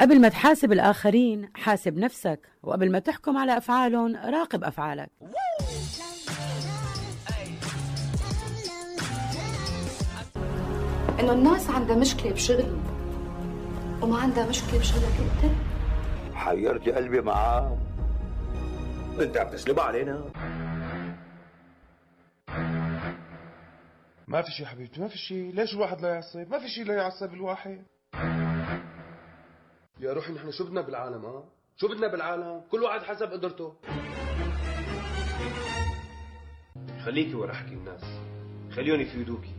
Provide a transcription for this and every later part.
قبل ما تحاسب الآخرين حاسب نفسك وقبل ما تحكم على أفعالهم راقب أفعالك. إنه الناس عندها مشكلة بشغلي وما عندها مشكلة بشغلك أنت. حيرت قلبي معاه. أنت عم تسلب علينا. ما في شيء حبيبتي ما في شيء ليش الواحد لا يعصب؟ ما في شيء لا يعصب الواحد. يا روحي نحن شو بدنا بالعالم ها؟ شو بدنا بالعالم؟ كل واحد حسب قدرته. خليكي ورا حكي الناس. خليهم يفيدوكي.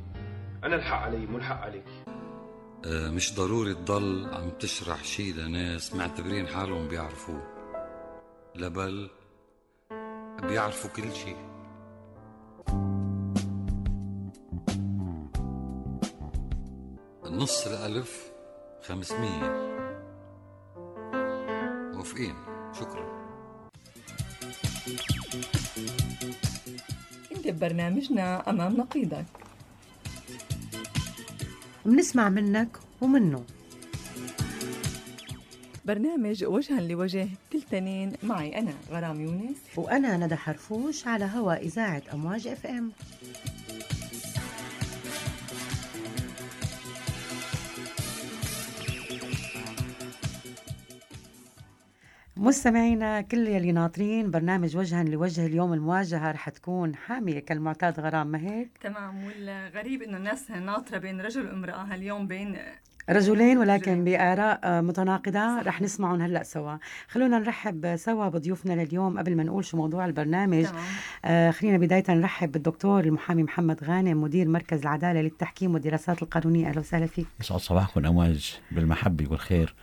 أنا الحق علي مو الحق عليك. آه، مش ضروري تضل عم تشرح شي لناس معتبرين حالهم بيعرفوه. لا بل بيعرفوا كل شي. نص الألف خمسمية. موافقين؟ شكرا. انت ببرنامجنا أمام نقيضك. بنسمع منك ومنه. برنامج وجها لوجه كل تنين معي أنا غرام يونس. وأنا ندى حرفوش على هوا إذاعة أمواج إف إم. مستمعينا كل يلي ناطرين برنامج وجها لوجه اليوم المواجهة رح تكون حامية كالمعتاد غرام ما هيك؟ تمام والغريب إنه الناس ناطرة بين رجل وامرأة هاليوم بين رجلين ولكن. بآراء متناقضة رح نسمعهم هلأ سوا. خلونا نرحب سوا بضيوفنا لليوم قبل ما نقول شو موضوع البرنامج. تمام. آه خلينا بداية نرحب بالدكتور المحامي محمد غانم مدير مركز العدالة للتحكيم والدراسات القانونية. أهلا وسهلا فيك. يسعد صباحكم امواج بالمحبة والخير.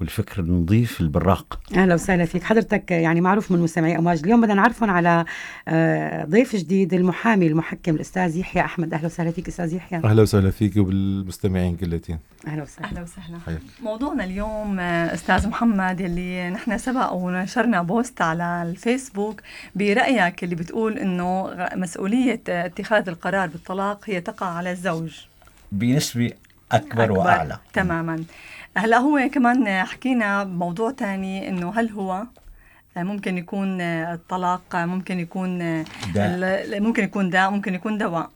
والفكر النظيف البراق. أهلا وسهلا فيك. حضرتك يعني معروف من مستمعي أمواج. اليوم بدنا نعرفهم على آه، ضيف جديد المحامي المحكم الأستاذ يحيى أحمد. أهلا وسهلا فيك أستاذ يحيى. أهلا وسهلا فيك وبالمستمعين كلتين أهلا وسهلا. أهلا وسهلا. حياك. موضوعنا اليوم آه، أستاذ محمد يلي نحن سبق ونشرنا بوست على الفيسبوك برأيك اللي بتقول إنه مسؤولية آه، اتخاذ القرار بالطلاق هي تقع على الزوج. بنسبة أكبر, وأعلى. تماما. هلا هو كمان حكينا بموضوع تاني إنه هل هو ممكن يكون الطلاق ممكن يكون داء. ممكن يكون داء ممكن يكون دواء.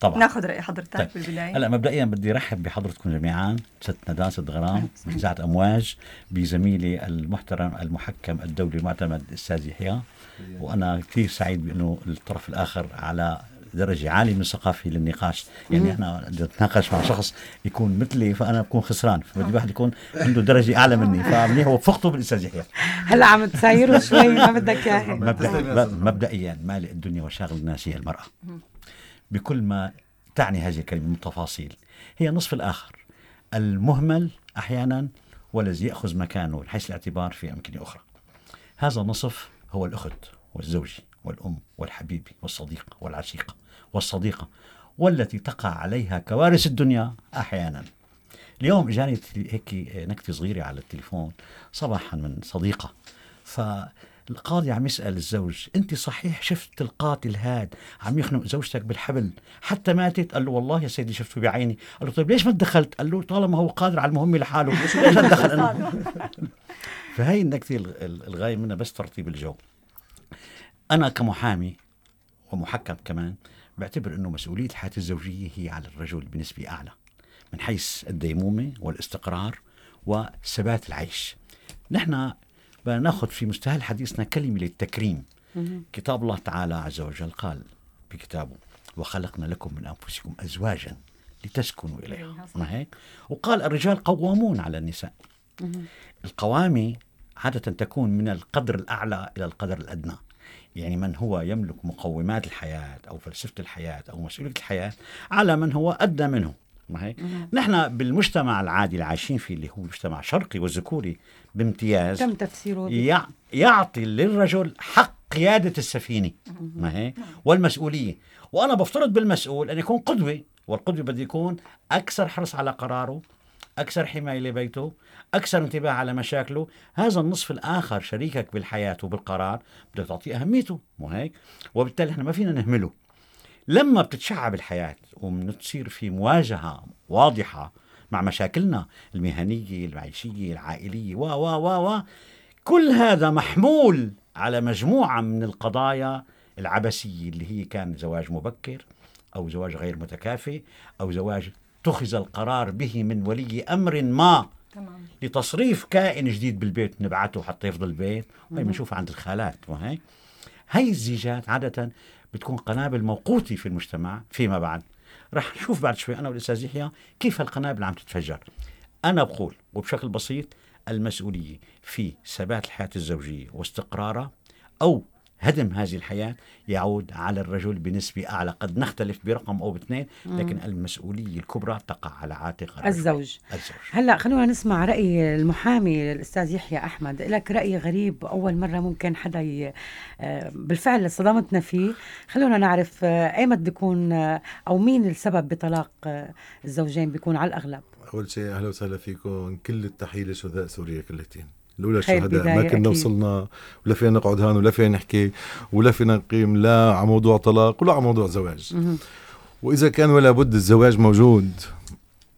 طبعا. ناخذ رأي حضرتك طيب. بالبداية. هلا مبدئيا بدي ارحب بحضرتكم جميعا ست ندى ست غرام من اذاعه أمواج بزميلي المحترم المحكم الدولي المعتمد الأستاذ يحيى. وأنا كثير سعيد بإنه الطرف الآخر على درجة عالية من الثقافة للنقاش. يعني إحنا بدي اتناقش مع شخص يكون مثلي فأنا بكون خسران. فبدي واحد يكون عنده درجة أعلى مني فمنيح وفقته بالأستاذ يحيى. هلأ عم تسايره شوي ما بدك اياه مبدأ مبدئيا مالئ الدنيا وشاغل الناس هي المرأة. بكل ما تعني هذه الكلمة من تفاصيل هي نصف الآخر. المهمل أحيانا والذي يأخذ مكانه من حيث الاعتبار في أمكنة أخرى. هذا النصف هو الأخت والزوجة والأم والحبيبة والصديقة والعشيقة والصديقة والتي تقع عليها كوارث الدنيا أحيانا. اليوم اجاني هيك نكتة صغيرة على التليفون صباحا من صديقة. فالقاضي عم يسأل الزوج أنت صحيح شفت القاتل هاد عم يخنق زوجتك بالحبل؟ حتى ماتت؟ قال له والله يا سيدي شفته بعيني. قال له طيب ليش ما تدخلت قال له طالما هو قادر على المهمة لحاله. ليش اتدخل أنا فهي النكتة الغ- الغاية منها بس ترتيب الجو. أنا كمحامي ومحكم كمان بعتبر أنه مسؤولية الحياة الزوجية هي على الرجل بنسبة أعلى من حيث الديمومة والاستقرار وثبات العيش. نحن بدنا ناخذ في مستهل حديثنا كلمة للتكريم. كتاب الله تعالى عز وجل قال بكتابه: وخلقنا لكم من أنفسكم أزواجا لتسكنوا إليها، ما هيك؟ وقال الرجال قوامون على النساء. القوامة عادة تكون من القدر الأعلى إلى القدر الأدنى يعني من هو يملك مقومات الحياة أو فلسفة الحياة أو مسؤولية الحياة على من هو أدنى منه. ما هيك؟ نحن بالمجتمع العادي اللي عايشين فيه اللي هو مجتمع شرقي وذكوري بامتياز تم تفسيره؟ يع- يعطي للرجل حق قيادة السفينة. ما هي والمسؤولية. وأنا بفترض بالمسؤول أن يكون قدوة والقدوة بده يكون أكثر حرص على قراره أكثر حماية لبيته أكثر انتباه على مشاكله. هذا النصف الآخر شريكك بالحياة وبالقرار بدك تعطيه أهميته مو هيك؟ وبالتالي إحنا ما فينا نهمله. لما بتتشعب الحياة وبنصير في مواجهة واضحة مع مشاكلنا المهنية المعيشية العائلية و و و و كل هذا محمول على مجموعة من القضايا العبثية اللي هي كان زواج مبكر أو زواج غير متكافئ أو زواج اتخذ القرار به من ولي أمر ما تمام. لتصريف كائن جديد بالبيت نبعته حتى يفضل البيت. وهي بنشوفها عند الخالات وهي هي؟ الزيجات عادة بتكون قنابل موقوتة في المجتمع. فيما بعد رح نشوف بعد شوي أنا والأستاذ يحيى كيف هالقنابل عم تتفجر. أنا بقول وبشكل بسيط المسؤولية في ثبات الحياة الزوجية واستقرارها أو هدم هذه الحياة يعود على الرجل بنسبة أعلى. قد نختلف برقم أو باثنين لكن المسؤولية الكبرى تقع على عاتق الرجل. الزوج. الزوج. هلا خلونا نسمع رأي المحامي الأستاذ يحيى أحمد. لك رأي غريب أول مرة ممكن حدا ي... آه، بالفعل صدمتنا فيه. خلونا نعرف آه، أيمت بيكون آه، أو مين السبب بطلاق الزوجين بيكون على الأغلب؟ أول شيء أهلا وسهلا فيكم. كل التحية لشهداء سوريا كلتين. لولا الشهداء ما كنا أكيد. وصلنا ولا فينا نقعد هون ولا فينا نحكي ولا فينا نقيم لا على موضوع طلاق ولا على موضوع زواج. وإذا كان ولا بد الزواج موجود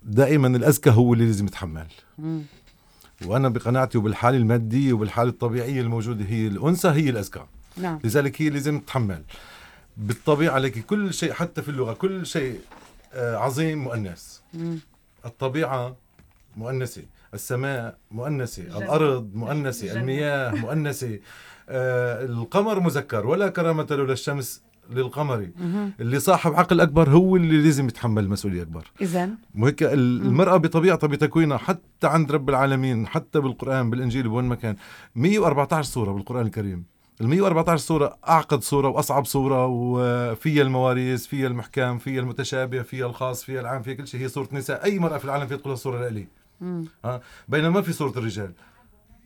دائما الأذكى هو اللي لازم يتحمل مم. وأنا بقناعتي وبالحالة المادية وبالحالة الطبيعية الموجودة هي الأنثى هي الأذكى نعم لذلك هي لازم تتحمل بالطبيعة لك كل شيء حتى في اللغة كل شيء آه، عظيم مؤنث مم. مؤنثة السماء مؤنثة الأرض مؤنثة المياه مؤنثة آه القمر مذكر ولا كرامة له للشمس للقمر. مهم. اللي صاحب عقل أكبر هو اللي لازم يتحمل مسؤولية أكبر. اذا وهيك ال- المرأة بطبيعتها بتكوينها حتى عند رب العالمين حتى بالقرآن بالإنجيل بوين ما كان. 114 سورة بالقرآن الكريم. ال 114 صورة أعقد صورة وأصعب صورة وفيها المواريث فيها المحكام فيها المتشابه فيها الخاص فيها العام فيها كل شيء. هي صورة نساء. أي مرأة في العالم فيها تقولها صورة لإلي ها؟ بينما ما في صورة الرجال.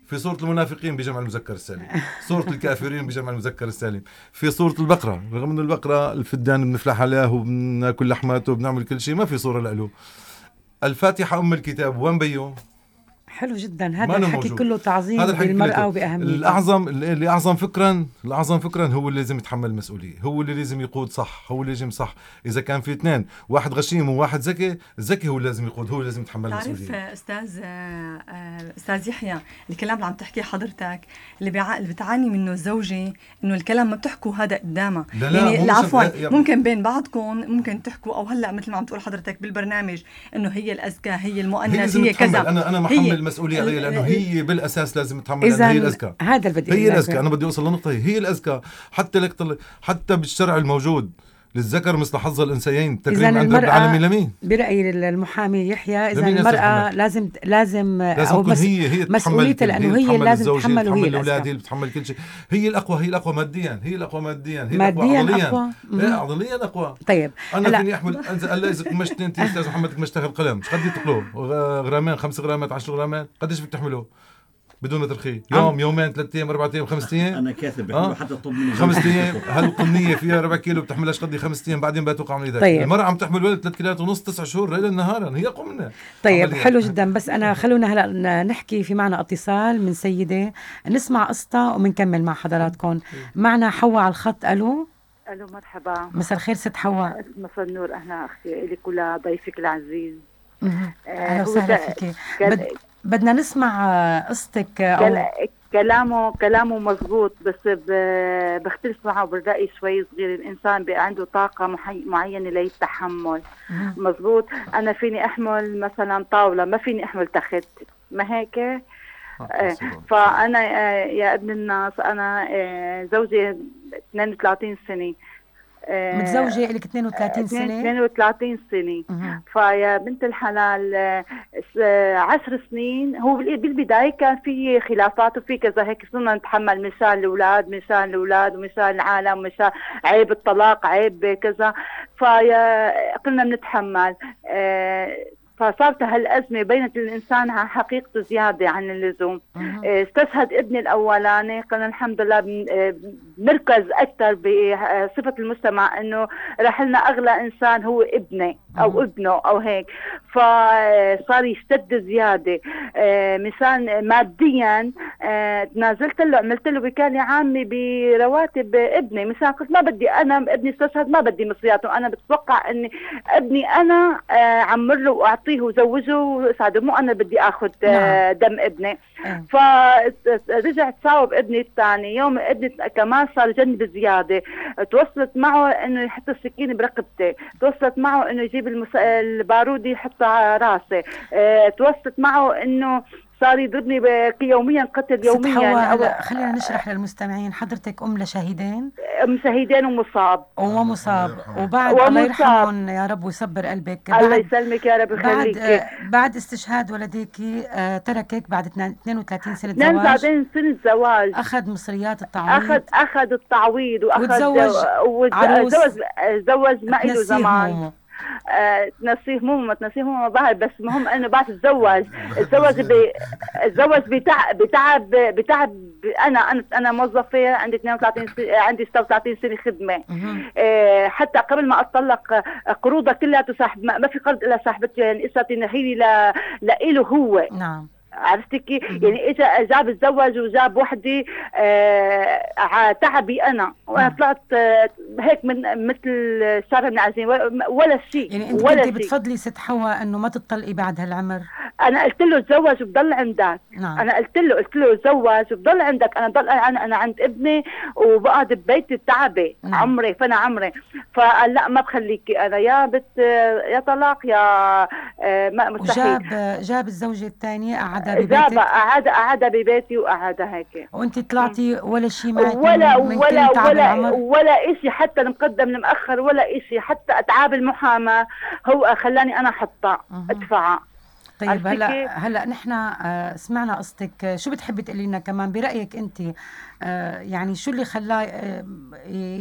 في صورة المنافقين بجمع المذكر السالم. صورة الكافرين بجمع المذكر السالم. في صورة البقرة رغم انه البقرة الفدان بنفلح عليه وبناكل لحماته وبنعمل كل شيء ما في صورة له الفاتحة أم الكتاب وين بيو حلو جدا. هذا الحكي موجود. كله تعظيم هذا الحكي بالمراه كله. وبأهميتها. الأعظم اللي أعظم فكرا الأعظم فكرا هو اللي لازم يتحمل المسؤولية. هو اللي لازم يقود صح. هو اللي لازم صح. إذا كان في اثنين واحد غشيم وواحد ذكي الذكي هو اللي لازم يقود هو اللي لازم يتحمل تعرف المسؤولية. أستاذ آه، آه، أستاذ يحيى الكلام اللي عم تحكيه حضرتك اللي, بيع... اللي بتعاني منه الزوجه إنه الكلام ما بتحكوا هذا قدامها. لا لا، يعني عفوا ممكن بين بعضكم ممكن تحكوا أو هلأ مثل ما عم تقول حضرتك بالبرنامج إنه هي الأذكى هي المؤنث هي هي, كذا. أنا أنا هي- محمل المسؤولية عليها ال- هي بالأساس لازم تتحمل هي اذا الأذكى هذا اللي بدي هي. الأذكى أنا بدي أوصل لنقطة هي هي الأذكى حتى لك. حتى بالشرع الموجود للذكر مثل حظ الأنثيين إذا تكريم عند رب العالمين لمين؟ برأي المحامي يحيى المرأة محمد؟ لازم لازم لازم أو تكون هي هي تتحمل مسؤوليتها. لأنه هي لازم تتحمل وهي الأولاد هي بتتحمل كل شيء. هي الأقوى هي الأقوى ماديا هي الأقوى ماديا هي مادياً الاقوى عضليا. عضليا أقوى. طيب أنا هلا- فيني أحمل هلا إذا كمشت أنت أستاذ محمد كمشت تاخذ قلم. إيش قد تقلوه غرامين خمس غرامات 10 غرامات؟ قديش بدك تحمله؟ بدون ما ترخيه. يوم يومين ثلاث أيام أربع أيام خمس أيام. أنا كاتب آه. حتى طب خمس أيام. هل القنيه فيها ربع كيلو بتحملها قد خمس أيام. بعدين بتوقع من إيدك. طيب. المرأة عم تحمل ولد ثلاث كيلات ونص تسع شهور ليلا نهارا. هي اقوى منها طيب عملياً. حلو جدا. بس أنا خلونا هلأ ن- نحكي في معنا اتصال من سيدة. نسمع قصتها وبنكمل مع حضراتكم. معنا حواء على الخط. ألو؟ ألو مرحبا. مساء الخير ست حواء. مساء النور أهلا أختي لك ولضيفك العزيز. هو وسهلا فيكي. بدنا نسمع آه، قصتك آه، أو كل- كلامه كلامه مزبوط بس بختلف معه بالرأي شوي صغير. الإنسان بقى عنده طاقة محي- معينة للتحمل. مزبوط. أنا فيني أحمل مثلا طاولة ما فيني أحمل تخت. ما هيك؟ آه، فأنا آه، يا ابن الناس أنا آه، زوجي 32 سنة. آه، متزوجة لك 32 سنة؟ 32 سنة. فيا بنت الحلال آه، آه، عشر سنين. هو بال- بالبداية كان في خلافات وفي كذا هيك صرنا نتحمل مشان الأولاد مشان الأولاد ومشان العالم مشان عيب الطلاق عيب كذا. فيا قلنا بنتحمل. آه، فصارت هالأزمة بينت الإنسان عن حقيقته زيادة عن اللزوم. آه، استشهد ابني الأولاني قلنا الحمد لله بن- بنركز أكثر بصفة المجتمع إنه رحلنا أغلى إنسان هو ابني أو ابنه أو هيك. فصار يشتد زيادة. آه، مثال ماديا آه، تنازلت له عملت له وكاله عامة برواتب ابني. مثلا قلت ما بدي أنا ابني استشهد ما بدي مصرياته. أنا بتوقع إني ابني أنا آه، عمر له وأعطيه وزوجه وساعده مو أنا بدي آخذ نعم. دم ابني. فرجع تصاوب ابني الثاني. يوم ابني كمان صار جنب زيادة. توصلت معه إنه يحط السكينة برقبتي. توصلت معه إنه يجيب المس... البارود يحطه على راسي آه توصلت معه إنه صار يضربني يوميا قتل يوميا. أو- هلا خلينا نشرح للمستمعين. حضرتك أم لشهيدين مشاهدين ومصاب. ومصاب. يرحمه. وبعد الله ومصاب. يرحمهم يا رب ويصبر قلبك. الله بعد يسلمك يا رب بعد يخليك آه، بعد استشهاد ولديك آه، تركك بعد 32 سنة زواج. 32 سنه زواج أخذ مصريات التعويض. اخذ أخذ التعويض وأخذ وتزوج وتز- عروس. زوج زوج ما له تنسيه زمان. تنسيه همومه ما تنسيه همومه ما بعرف بس المهم إنه بعد تزوج. تزوج ب تزوج بتعب بتعب بتعب. أنا أنا أنا موظفة عندي 32 سنة عندي 36 سنة خدمة. آه، حتى قبل ما أتطلق قروضها كلها تسحب ما في قرض إلا صاحبتي يعني نهيني ل لإله هو. نعم. عرفتي كيف؟ يعني اجى جاب تزوج وجاب وحده آه تعبي أنا. وأنا. طلعت آه هيك من مثل شعر من عزيز. ولا شيء يعني انت ولا كنت بتفضلي ست حواء إنه ما تطلقي بعد هالعمر؟ أنا قلت له تزوج وبضل عندك. نعم. أنا قلت له قلت له تزوج وبضل عندك. أنا ضل أنا أنا عند ابني وبقعد ببيتي تعبي. نعم. عمري فأنا عمري. فقال لا ما بخليكي أنا يا بت يا طلاق يا آه ما مستحيل. وجاب جاب الزوجة الثانية قعدها ببيتك؟ قعد قعدها ببيتي وقعدها هيك. وأنت طلعتي ولا شيء معك ولا من, من ولا ولا العمر؟ ولا شيء حتى المقدم المؤخر ولا شيء حتى أتعاب المحاماة. هو خلاني أنا احطها. ادفعها طيب هلا؟ هلا نحن آه، سمعنا قصتك. آه، شو بتحبي تقولي لنا كمان؟ برأيك أنت آه، يعني شو اللي خلاه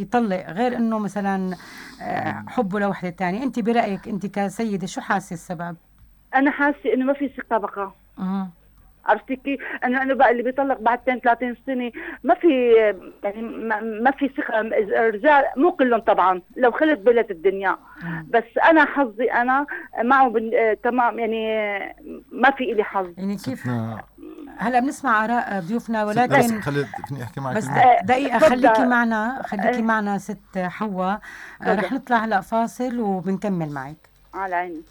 يطلق؟ غير إنه مثلا حبه لوحده ثانية أنت برأيك أنت كسيدة شو حاسة السبب؟ أنا حاسة إنه ما في ثقة بقى. مهم. عرفتي كيف؟ انه أنا بقى اللي بيطلق بعد 2 30 سنة ما في يعني ما, ما في ثقة الرجال مو كلهم طبعا لو خلت بلت الدنيا. بس أنا حظي أنا معه بن... آه، تمام يعني آه، ما في إلي حظ يعني كيف هلا بنسمع آراء ضيوفنا بس ولكن خلي فيني أحكي معك بس تفضل. خليكي معنا خليكي إيه. معنا ست حواء آه،. رح نطلع هلا فاصل وبنكمل معك على عيني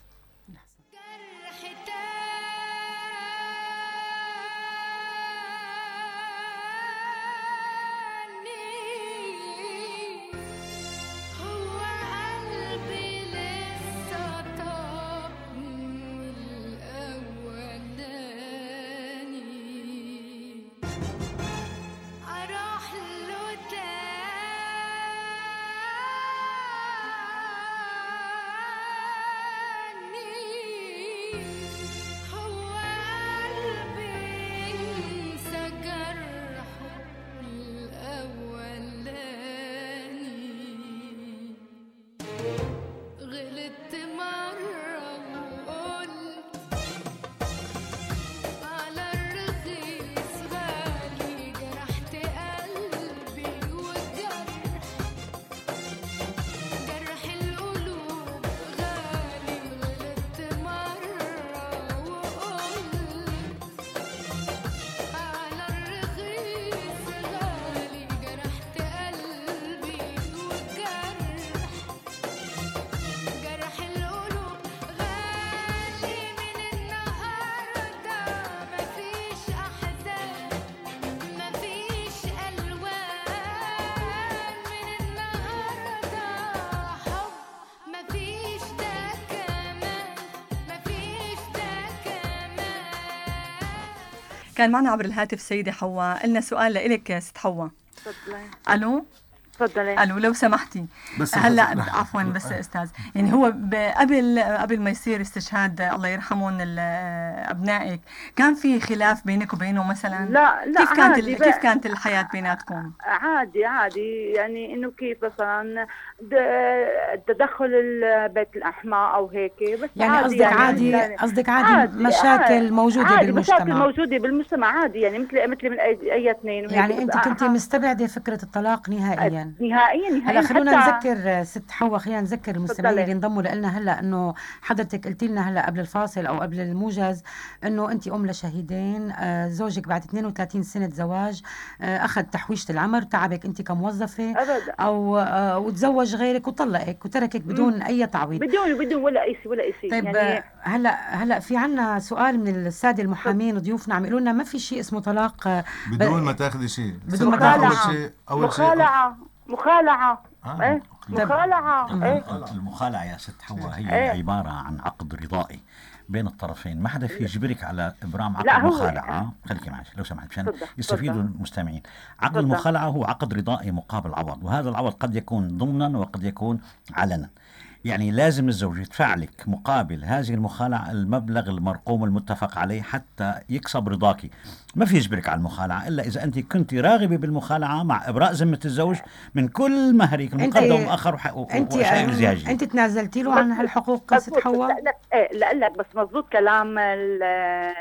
كان معنا عبر الهاتف سيدة حواء. لنا سؤال لإلك ست حواء. ألو؟ تفضلي. ألو لو سمحتي. بس هلا. عفوا بس أستاذ. يعني هو قبل قبل ما يصير استشهاد الله يرحمهم أبنائك كان في خلاف بينك وبينه مثلا؟ لا لا كيف كانت عادي كيف كانت الحياة بيناتكم؟ عادي عادي. يعني إنه كيف مثلا تدخل البيت الاحمى أو هيك بس يعني عادي قصدك عادي يعني قصدك عادي مشاكل موجودة عادي مشاكل بالمجتمع؟ موجودة بالمجتمع عادي يعني مثل مثل من أي أي اثنين. يعني أنت آه، كنت آه. مستبعدة فكرة الطلاق نهائيا. نهائيا نهائيا. هلا خلونا حتى- نذكر ست حواء. خلينا نذكر المستمعين. اللي انضموا لنا هلا إنه حضرتك قلتي لنا هلا قبل الفاصل أو قبل الموجز إنه انت أم لشهيدين آه، زوجك بعد 32 سنة زواج آه، أخذ تحويشة العمر تعبك انت كموظفة ابدا. أو آه، وتزوج غيرك وطلقك وتركك بدون أي تعويض. بدون بدون ولا اي شيء ولا اي شيء طيب يعني هلا هلا في عنا سؤال من السادة المحامين ضيوفنا عم يقولوا لنا ما في شيء اسمه طلاق بدون ما تاخذي شيء. بدون ما تاخذي أول شيء. شيء أول شيء مخالعه مخالعة. آه. إيه؟ مخالعة. إيه؟ المخالعة يا ست حواء هي إيه. عبارة عن عقد رضائي بين الطرفين. ما حدا في يجبرك على إبرام عقد مخالعة؟ خليكي معي لو سمحت مشان يستفيدوا. المستمعين. عقد. المخالعة هو عقد رضائي مقابل عوض وهذا العوض قد يكون ضمنا وقد يكون علنا. يعني لازم الزوج يدفع لك مقابل هذه المخالعة المبلغ المرقوم المتفق عليه حتى يكسب رضاك. ما في يجبرك على المخالعة إلا إذا أنت كنت راغبة بالمخالعة مع إبراء ذمة الزوج من كل مهرك المقدم ومؤخر وح- و- انت وأشياء الزياجية أنت تنازلتي له عن هالحقوق؟ مزبوط. حواء؟ لا لا لا لك بس مزبوط كلام ال-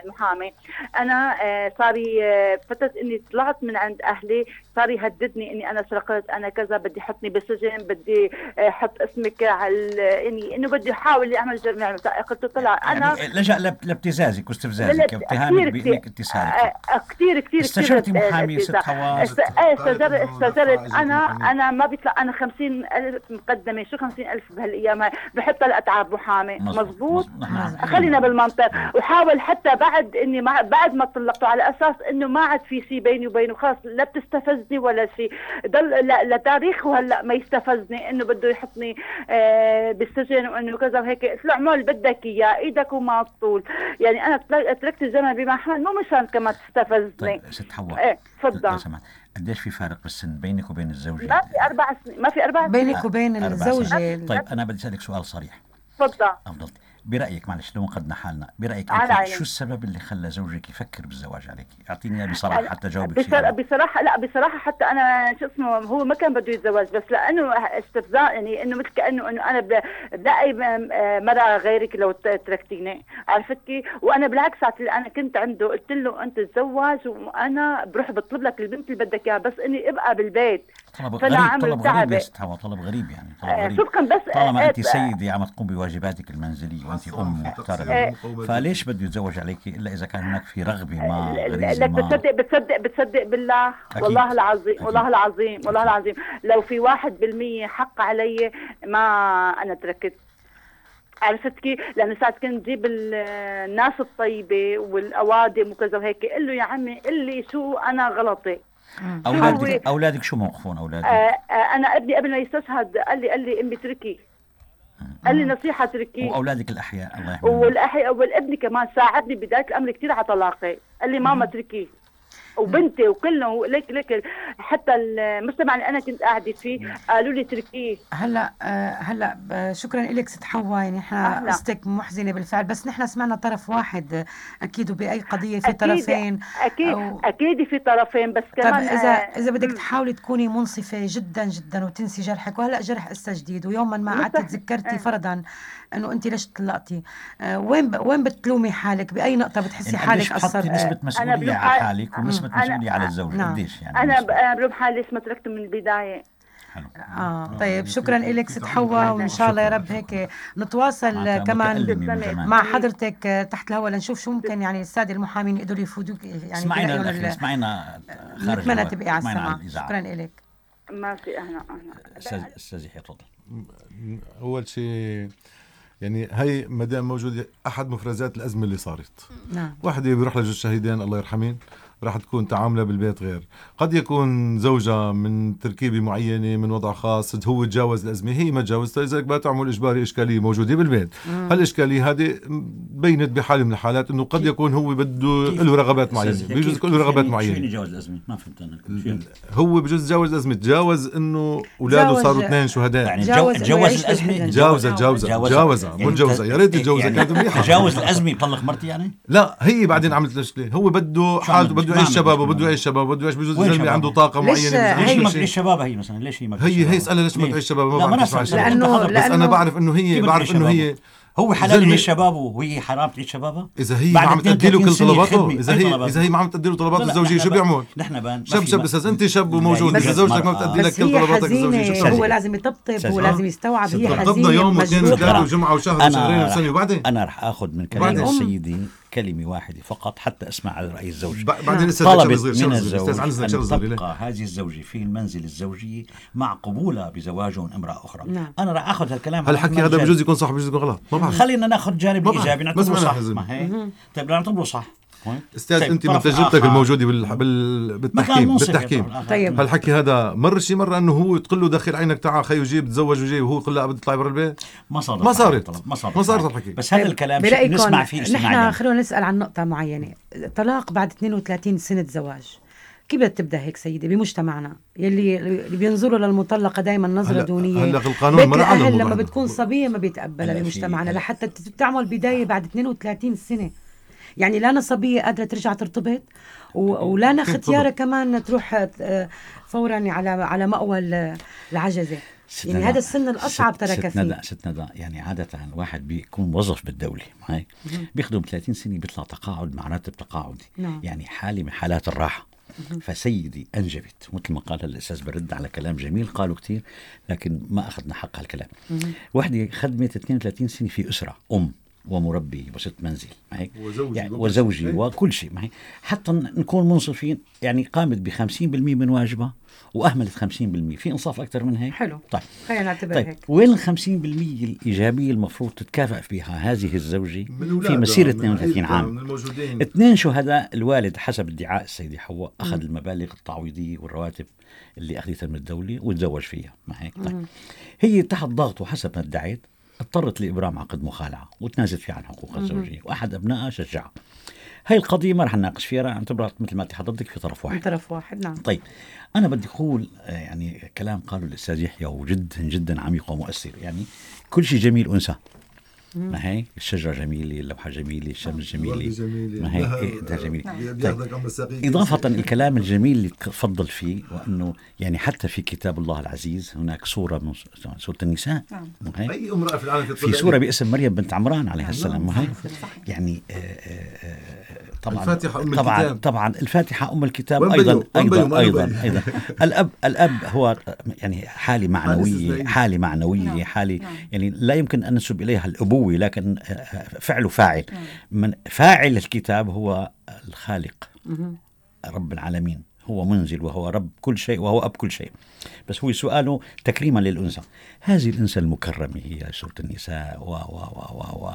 المحامي. أنا آه، صار ي- فترة إني طلعت من عند أهلي صار يهددني إني أنا سرقت أنا كذا بدي يحطني بالسجن بدي آه، أحط اسمك على إني إنه بدي يحاول يعمل جريمة. قلت له طلع أنا يعني لجأ لاب- لابتزازك واستفزازك واتهامك بإنك. اتسالك آه، آه، كثير كثير استشرتي كثير محامي ست حواء است- إيه استشرت استشرت. أنا أنا ما بيطلع أنا 50 ألف مقدمة. شو 50 ألف بهالأيام؟ هاي بحطها لاتعاب محامي. مزبوط نحن خلينا بالمنطق. وحاول حتى بعد إني بعد ما طلقته على أساس إنه ما عاد في شيء بيني وبينه خلص لا بتستفزني ولا شيء. ضل لا لتاريخه هلأ ما يستفزني إنه بده يحطني آه بالسجن وإنه كذا وهيك. قلت له اعمل بدك إياه إيدك وما تطول. يعني أنا تل- تركت الزمن بمحل مو مشان كمان تستفزني. طيب ست حواء. إيه تفضل. لو سمحت قديش في فارق بالسن بينك وبين الزوجة؟ ما في أربع سنين ما في أربع سنين بينك وبين أربع الزوجة. طيب أنا بدي أسألك سؤال صريح. تفضل. أفضل. برأيك معلش لو انقذنا حالنا أنت عيني. شو السبب اللي خلى زوجك يفكر بالزواج عليك أعطيني إياه بصراحة حتى جاوبك بصراحة, بصراحة لا بصراحة حتى أنا شو اسمه هو ما كان بده يتزوج بس لأنه استفزاز يعني إنه مثل كأنه إنه أنا ب- بلاقي م- مرة غيرك لو تركتيني عرفت كيف؟ وأنا بالعكس اللي أنا كنت عنده قلت له أنت تزوج وأنا بروح بطلب لك البنت اللي بدك إياها بس إني أبقى بالبيت طلب غريب طلب غريب يا تعبة. ست حواء طلب غريب يعني طلب آه، غريب. صدقاً بس، طالما آه، أنت آه، سيدة عم تقوم بواجباتك المنزلية وأنت أم محترمة. آه. فليش بده يتزوج عليك إلا إذا كان هناك في رغبة ما غريزة لك بتصدق بتصدق بتصدق بالله. أكيد. والله العظيم أكيد. والله العظيم والله العظيم. لو في واحد بالمية حق علي ما أنا تركت عرفت كيف؟ لأنه ساعات كنت جيب ال- الناس الطيبة والأوادم وكذا وهيك. قل له يا عمي قل لي شو أنا غلطي. أولادك أولادك شو موقفون أولادك؟ آه آه أنا ابني قبل ما يستشهد قال لي قال لي أمي تركي. قال لي نصيحة تركي. وأولادك الأحياء الله يحميهم والأحي والابن كمان ساعدني بداية الأمر كثير على طلاقي. قال لي ماما تركي. وبنتي وكلهم ليك ليك حتى المجتمع اللي أنا كنت قاعدة فيه قالوا لي تركيه هلا آه، هلا آه، شكرا لك ست حواء. يعني إحنا. قصتك محزنة بالفعل. بس نحن سمعنا طرف واحد أكيد وبأي قضية في أكيد- طرفين. أكيد أو- أكيد في طرفين بس طيب كمان اذا آه، إذا بدك تحاولي تكوني منصفة جدا جدا وتنسي جرحك. وهلا جرح اسا جديد ويوما ما قعدتي تذكرتي. فرضا إنه انت ليش طلقتي. آه، وين ب... وين بتلومي حالك؟ بأي نقطة بتحسي يعني حالك أنا مسؤولية بلوم على حال- حالك؟ ونسبة أنا- مسؤولية على الزوج نعم. قديش يعني؟ أنا بلوم حالي ما تركته من البداية. آه طيب شكرا لك ست حواء وإن شاء الله يا رب هيك نتواصل كمان. مع حضرتك آه، تحت الهواء لنشوف شو ممكن يعني السادة المحامين يقدروا يفيدوك يعني اسمعينا اسمعينا خارج نتمنى. تبقي على الإذاعة. شكرا لك. ما في أهلا أهلا. أستاذ يحيى تفضل. أول شيء يعني هي ما دام موجودة أحد مفرزات الأزمة اللي صارت. نعم. واحدة بيروح لجوز الشهيدين الله يرحمين. راح تكون تعاملها بالبيت غير. قد يكون زوجها من تركيبة معينة من وضع خاص هو تجاوز الأزمة هي ما تجاوزتها لذلك بقى تعمل إجباري إشكالية موجودة بالبيت. هالإشكالية هذه بينت بحالة من الحالات إنه قد يكون هو بده له رغبات معينة. بيجوز يكون له رغبات يعني- شو يعني معينة يجاوز الأزمة؟ ما فهمت أنا. شو يعني؟ هو بجوز تجاوز أزمة تجاوز إنه أولاده تجاوز- صاروا اثنين شهداء. يعني جاوز جو- إنه جوز يعيش الأزمة؟ بالحزن. جاوزها جاوزها. جاوزها مو جوزها يا ريت يتجوزها يعني كانت منيحة تجاوز الأزمة يطلق مرتي يعني؟ لا هي بعدين عملت مشكله هو بده حالته عملت؟ بده يعيش عملت شبابه مشكلة. بده يعيش شبابه بده يعيش بجوز الزلمه؟ عنده طاقة معينة ليش هي- هي بده ما يعيش ليش شبابها هي مثلا ليش هي ما هي هي اسألها ليش ما؟ تعيش شبابها لا ما بعرف ليش. لأنه- بس أنا بعرف إنه هي بعرف تعيش إنه؟ هي هو حلال يعيش شبابه وهي حرام تعيش شبابها إذا هي ما عم 32 تأدي له كل طلباته. إذا أي هي؟ إذا هي ما عم تأدي له طلباته نحن شو بيعمل نحن ما شب شب بس إذا أنت شاب وموجود إذا زوجتك ما بتأدي لك كل طلباتك الزوجية شو حزينة بتعمل؟ هو لازم يطبطب. هو لازم يستوعب هي حزينة يوم واثنين مجروحة. وثلاثة وجمعة وشهر وشهرين وسنه وبعدين أنا رح اخذ من كلام وبعدين؟ سيدي كلمة واحدة فقط حتى أسمع رأي الزوج ب- بعدين طلبت من الزوج ليه؟ تبقى هذه الزوجة في المنزل الزوجي مع قبولها بزواجه من امرأة أخرى. نعم. أنا رح آخذ هالكلام هالحكي على هذا بجوز يكون صح بجوز يكون غلط؟ ما بعرف. خلينا ناخذ جانب بس نعتبره أنا صح. ما هيك طيب لا نعتبره صح؟ أستاذ طيب، أنت من تجربتك. الموجودة بال... بالتحكيم بالتحكيم. طيب. هالحكي هذا مر شي مرة أنه هو تقول له دخل عينك تعال خيو جيب تزوج وجاي وهو يقول لا بدي أطلع برا البيت ما صارت ما صارت. ما صارت ما صارت. الحكي. بس هذا طيب، الكلام نسمع فيه نحن اجتماعيا خلونا نسأل عن نقطة معينة طلاق بعد 32 سنة زواج كيف بدها تبدأ هيك سيدي بمجتمعنا يلي اللي بينظروا للمطلقة دائما نظرة دونية هلا القانون ما الأهل لما. بتكون صبية ما بيتقبلها بمجتمعنا لحتى ت- تعمل بداية بعد 32 سنة يعني لا أنا صبيه قادرة ترجع ترتبط ولا أنا ختياره كمان تروح آه، فورا على على مأوى ال- العجزة. يعني هذا السن الأصعب ست- ترك ست ندى ست ندى يعني عادة واحد بيكون موظف بالدولة معي؟ بيخدم 30 سنة بيطلع تقاعد مع راتب تقاعدي. نعم. يعني حالة من حالات الراحة. فسيدي أنجبت مثل ما قال الأستاذ برد على كلام جميل قالوا كثير لكن ما أخذنا حق هالكلام. وحدة خدمت 32 سنة في أسرة أم. ومربي وست منزل ما هيك؟ وزوجي يعني وكل وزوجي شيء. وكل شيء ما هيك؟ حتى نكون منصفين يعني قامت ب 50% من واجبها وأهملت 50% في إنصاف أكثر من هيك؟ حلو. طيب. خلينا نعتبر طيب هيك. وين ال 50% الإيجابية المفروض تتكافئ فيها هذه الزوجة؟ في مسيره من 32 عيلتها، عام. من الموجودين. اثنين شهداء الوالد حسب ادعاء السيدة حواء أخذ المبالغ التعويضية والرواتب اللي أخذتها من الدولة وتزوج فيها ما هيك؟ طيب. هي تحت ضغط وحسب ما ادعت اضطرت لإبرام عقد مخالعة وتنازلت فيه عن حقوقها الزوجية وأحد أبنائها شجعها هاي القضية ما رح نناقش فيها رح نعتبرها مثل ما حضرتك في طرف واحد. طرف واحد نعم. طيب أنا بدي أقول آه، يعني كلام قاله الأستاذ يحيى وجدا جدا عميق ومؤثر يعني كل شيء جميل انثى ما هي؟ الشجرة جميلة اللوحة جميلة الشمس جميلة. جميلة. ما هي؟ نهر إيه ده جميل طيب. إضافة الكلام الجميل اللي تفضل فيه وأنه يعني حتى في كتاب الله العزيز هناك سورة من سورة النساء. مو هيك؟ أي امرأة في العالم في سورة باسم مريم بنت عمران عليها السلام مو هيك؟ يعني آه، آه، آه، طبعا الفاتحة أم طبعا الكتاب. طبعا الفاتحة أم الكتاب ما أيضا بيو. أيضا. الأب الأب هو يعني حالة معنوية استثنائية. حالة معنوية حالة يعني لا يمكن أن ننسب إليها الأبوة لكن آه، فعله فاعل. من فاعل الكتاب هو الخالق. رب العالمين. هو منزل وهو رب كل شيء وهو أب كل شيء. بس هو سؤاله تكريما للأنثى هذه الأنثى المكرمة هي سورة النساء و و و و و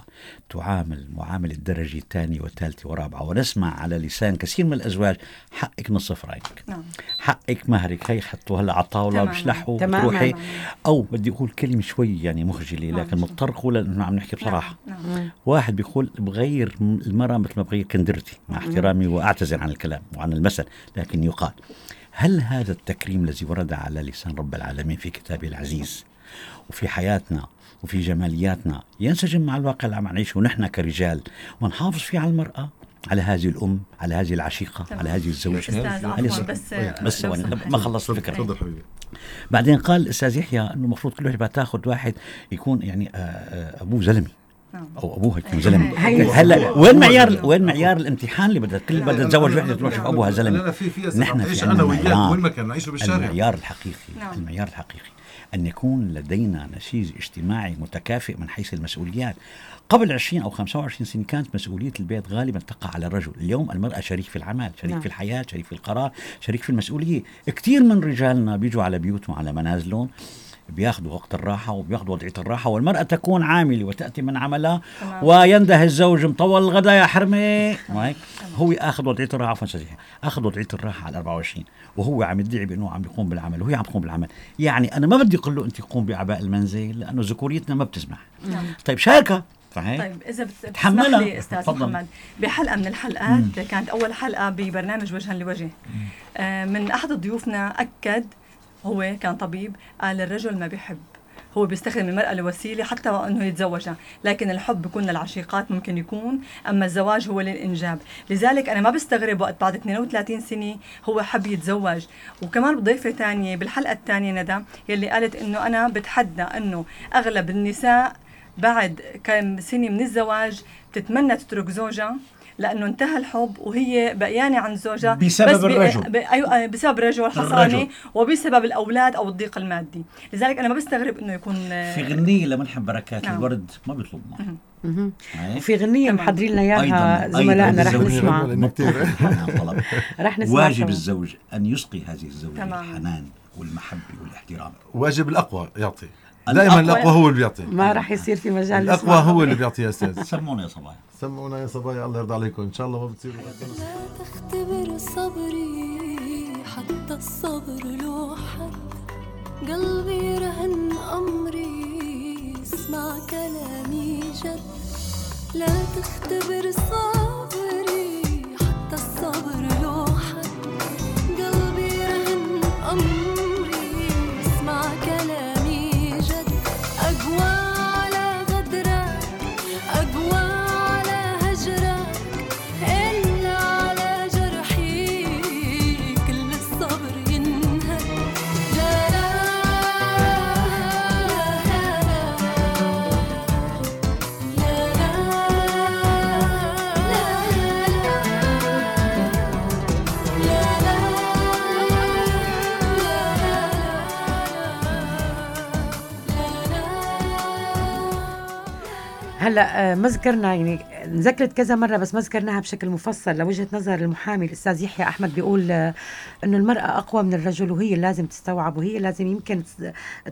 تعامل معاملة الدرجة الثانية والثالثة والرابعة ونسمع على لسان كثير من الأزواج حقك نصف رأيك نعم. حقك مهرك هي حطوا هلا على الطاولة تماماً. بشلحوا تماماً. بتروحي أو بدي أقول كلمة شوي يعني مخجلة لكن مضطر أقولها لأنه عم نحكي بصراحة نعم. واحد بيقول بغير المرأة مثل ما بغير كندرتي مع احترامي وأعتذر عن الكلام وعن المثل لكن يقال هل هذا التكريم الذي ورد على لسان رب العالمين في كتابه العزيز وفي حياتنا وفي جمالياتنا ينسجم مع الواقع اللي عم نعيشه ونحن كرجال ونحافظ فيه على المرأة على هذه الأم على هذه العشيقة على هذه الزوجة أستاذ على. بس بس سمحت. ما خلصت الفكرة تفضل حبيبي بعدين قال الأستاذ يحيى إنه المفروض كل واحد تاخذ واحد يكون يعني آه، آه، أبوه زلمه نعم. أو أبوها يكون زلمه هي- هلا وين هو معيار. وين معيار الامتحان اللي بدها كل بدها تتزوج وحده تروح تشوف أبوها زلمة. في في نحن في أنا وياك؟ معيار. وين ما كان نعيشه بالشارع. المعيار الحقيقي نعم. المعيار الحقيقي. أن يكون لدينا نسيج اجتماعي متكافئ من حيث المسؤوليات. قبل 20 أو 25 سنة كانت مسؤولية البيت غالبا تقع على الرجل. اليوم المرأة شريك في العمل شريك نعم. في الحياة شريك في القرار شريك في المسؤولية. كثير من رجالنا بيجوا على بيوتهم على منازلهم. بياخذوا وقت الراحة وبياخذوا وضعية الراحة والمرأة تكون عاملة وتأتي من عملها. وينده الزوج مطول الغداء يا هيك؟ هو اخذ وضعية الراحة عفوا اخذ وضعية الراحة على 24 وهو عم يدعي بأنه عم يقوم بالعمل وهي عم تقوم بالعمل. يعني أنا ما بدي أقول له أنت قوم بأعباء المنزل لأنه ذكوريتنا ما بتسمح. نعم. طيب شاركها. صحيح؟ طيب إذا. بتسمح لي أستاذ تفضل. محمد. بحلقة من الحلقات كانت أول حلقة ببرنامج وجها لوجه. آه، من أحد ضيوفنا أكد هو كان طبيب قال الرجل ما بيحب. هو بيستخدم المرأة لوسيلة حتى انه يتزوجها، لكن الحب بيكون للعشيقات ممكن يكون، أما الزواج هو للإنجاب، لذلك أنا ما بستغرب وقت بعد 32 سنة هو حب يتزوج، وكمان بضيفة ثانية بالحلقة الثانية ندى يلي قالت إنه أنا بتحدى إنه أغلب النساء بعد كم سنة من الزواج بتتمنى تترك زوجها. لأنه انتهى الحب وهي بقيانة عن زوجها بسبب بس الرجل. ب... أيوة بسبب الرجل حصانه الرجل. وبسبب الأولاد أو الضيق المادي لذلك أنا ما بستغرب إنه يكون في غنية لمنحب بركات نعم. الورد ما بيطلب معه. هيك؟ وفي غنية. محضرين لنا إياها زملائنا رح نسمع. رح نسمع واجب كمان. الزوج أن يسقي هذه الزوجة تمام. الحنان والمحبة والإحترام واجب الأقوى يعطي دائما الأقوى- الأقوى هو اللي بيعطي. ما رح يصير في مجال الأقوى. هو اللي بيعطي يا أستاذ. سمونا يا صبايا. سمعونا يا صبايا. الله يرضى عليكم. إن شاء الله ما بتصير لا تختبر صبري حتى الصبر له حد. قلبي رهن أمري اسمع كلامي جد. لا تختبر صبري حتى الصبر له حد. قلبي رهن أمري هلا آه، ما ذكرنا يعني ذكرت كذا مرة بس ما ذكرناها بشكل مفصل لوجهة نظر المحامي الأستاذ يحيى أحمد بيقول آه، إنه المرأة أقوى من الرجل وهي لازم تستوعب وهي لازم يمكن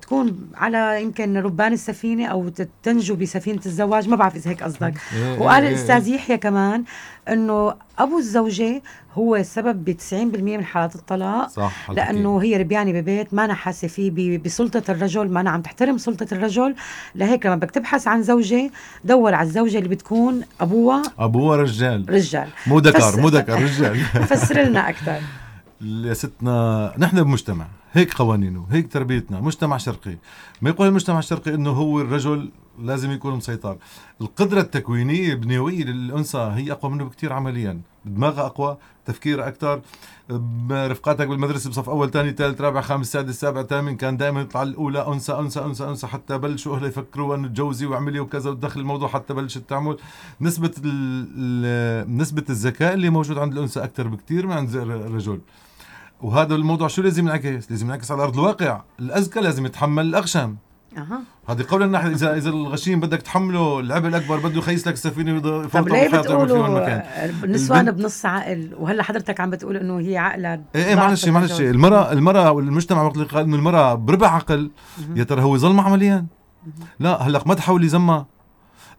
تكون على يمكن ربان السفينة أو تنجو بسفينة الزواج. ما بعرف إذا هيك قصدك. إيه، وقال إيه، الأستاذ يحيى كمان إنه أبو الزوجة هو السبب ب 90% من حالات الطلاق. صح. لأنه هي ربيانة ببيت ما أنا حاسة فيه بسلطة الرجل ما أنا عم تحترم سلطة الرجل. لهيك لما بدك تبحث عن زوجة دور على الزوجة اللي بتكون أبوها. أبوها رجال. رجال. مو ذكر مو ذكر رجال. فسر لنا أكثر يا ستنا نحن بمجتمع. هيك قوانينه هيك تربيتنا مجتمع شرقي. ما يقول المجتمع الشرقي إنه هو الرجل لازم يكون مسيطر. القدرة التكوينية البنيوية للأنثى هي أقوى منه بكثير عمليا. دماغها أقوى تفكيرها أكثر. رفقاتك بالمدرسة بصف أول ثاني ثالث رابع خامس سادس سابع ثامن كان دائما يطلع الأولى أنثى أنثى أنثى أنثى حتى بلشوا أهلها يفكروا أنه تجوزي واعملي وكذا وتدخل الموضوع حتى بلشت تعمل نسبة نسبة الذكاء اللي موجود عند الأنثى أكثر بكثير من عند الرجل. وهذا الموضوع شو لازم ينعكس؟ لازم ينعكس على أرض الواقع، الأذكى لازم يتحمل الأغشم، أها هذه قولا نحن اذا إذا الغشيم بدك تحمله العبء الأكبر بده يخيس لك السفينة طب ليه بتقولوا. آه، النسوان البنت- بنص عقل وهلا حضرتك عم بتقول إنه هي عقلها إيه إيه معلش معلش. المرأة المرأة والمجتمع وقت اللي قال إنه المرأة بربع عقل يا ترى هو ظلم عمليا؟ لا هلأ ما تحاولي زمها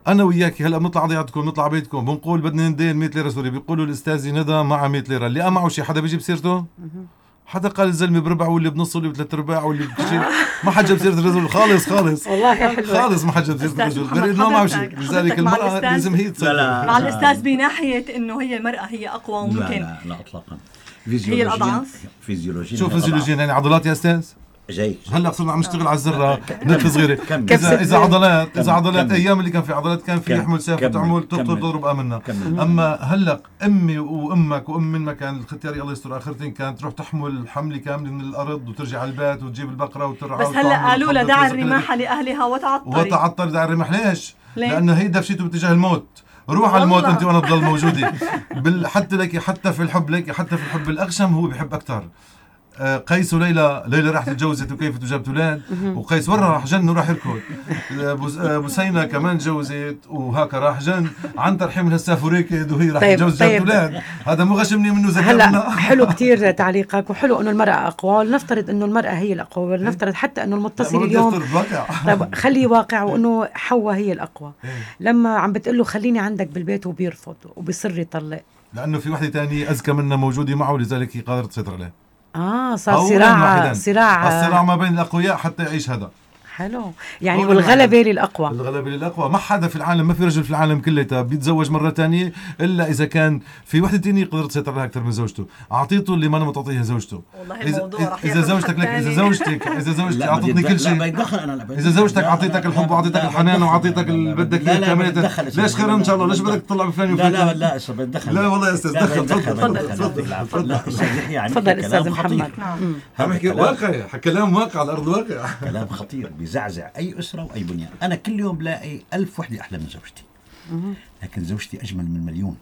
أنا وياكي هلأ بنطلع ضيعتكم بنطلع بيتكم بنقول بدنا ندين 100 ليرة سوري بيقولوا الاستاذي ندى مع 100 ليرة اللي معه شيء حدا بيجيب سيرته حدا قال الزلمة بربع واللي بنص واللي بثلاث ارباع واللي بشيء ما حد جاب سيرة الرجل خالص خالص. والله حلوة. خالص ما حد جاب سيرة الرجل. إنه ما معه شيء لذلك المرأة الأستاذ؟ لازم هي لا. مع الأستاذ بناحية إنه هي المرأة هي أقوى لا وممكن لا لا اطلاقا. هي الأضعف؟ فيزيولوجيا شو فيزيولوجيا؟ يعني عضلات يا أستاذ؟ جاي هلا صرنا عم نشتغل على الذره نقطه صغيره. اذا إذا عضلات إذا. عضلات. أيام اللي كان في عضلات كان في. يحمل سيف. وتعمل تقتل كمل. تضرب آمنا. أما هلا أمي وأمك وأم من مكان الختياري الله يستر اخرتين كانت تروح تحمل حملة كاملة من الأرض وترجع على البيت وتجيب البقرة وترعى بس هلأ قالوا لها دع. الرماح لاهلها وتعطري وتعطر دع الرمح ليش؟ لأنه هي دفشته باتجاه الموت روح على الموت. أنت وأنا تضل موجودة. حتى لك حتى في الحب لك حتى في الحب الأغشم هو بيحب أكثر قيس وليلى ليلى راحت تجوزت وكيف وجابت أولاد وقيس ورا راح جن وراح يركض. آه، بس- آه، كمان تجوزت وهاكا راح جن. عنتر حمل وركض وهي راح طيب، تجوز جابت طيب. أولاد هذا مو غشمني منه ذكاء هلا. حلو كتير تعليقك وحلو إنه المرأة أقوى. ولنفترض إنه المرأة هي الأقوى. ولنفترض حتى إنه المتصل اليوم. طيب خليه واقع وإنه حواء هي الأقوى. إيه. لما عم بتقول له خليني عندك بالبيت وبيرفض وبصر يطلق. لأنه في وحدة ثانية اذكى منا موجودة معه لذلك هي قادرة تسيطر عليه آه صار صراع. صراع الصراع ما بين الأقوياء حتى يعيش هذا حلو يعني والغلبه. للاقوى الغلبة للأقوى ما حدا في العالم ما في رجل في العالم كله بيتزوج مرة تانية إلا إذا كان في وحدة تانية قدرت تسيطر عليها أكثر من زوجته أعطيته اللي ما أنا تعطيها زوجته والله إذا, الموضوع رح إذا ياخذ زوجتك لك تاني. زوجتك إذا زوجتك لا، أعطتني بدي كل شيء لا أنا لا إذا زوجتك لا، أعطيتك لا، الحب لا، وأعطيتك لا، الحنان لا، اللي لا، بدك لا، لا، كمان بتدخل يا ليش. خير إن شاء الله لا، ليش لا، بدك تطلع بفلان لا لا وفلان لا أستاذ بتدخل لا والله يا أستاذ، لا، دخل، تفضل، تفضل،. تفضل. لا أستاذ عم تفضل يحكي أستاذ كلام محمد. نعم. عم يحكي واقع على أرض واقع كلام خطير بيزعزع أي أسرة وأي بنيان. أنا كل يوم بلاقي ألف وحدة أحلى من زوجتي. لكن زوجتي أجمل من مليون.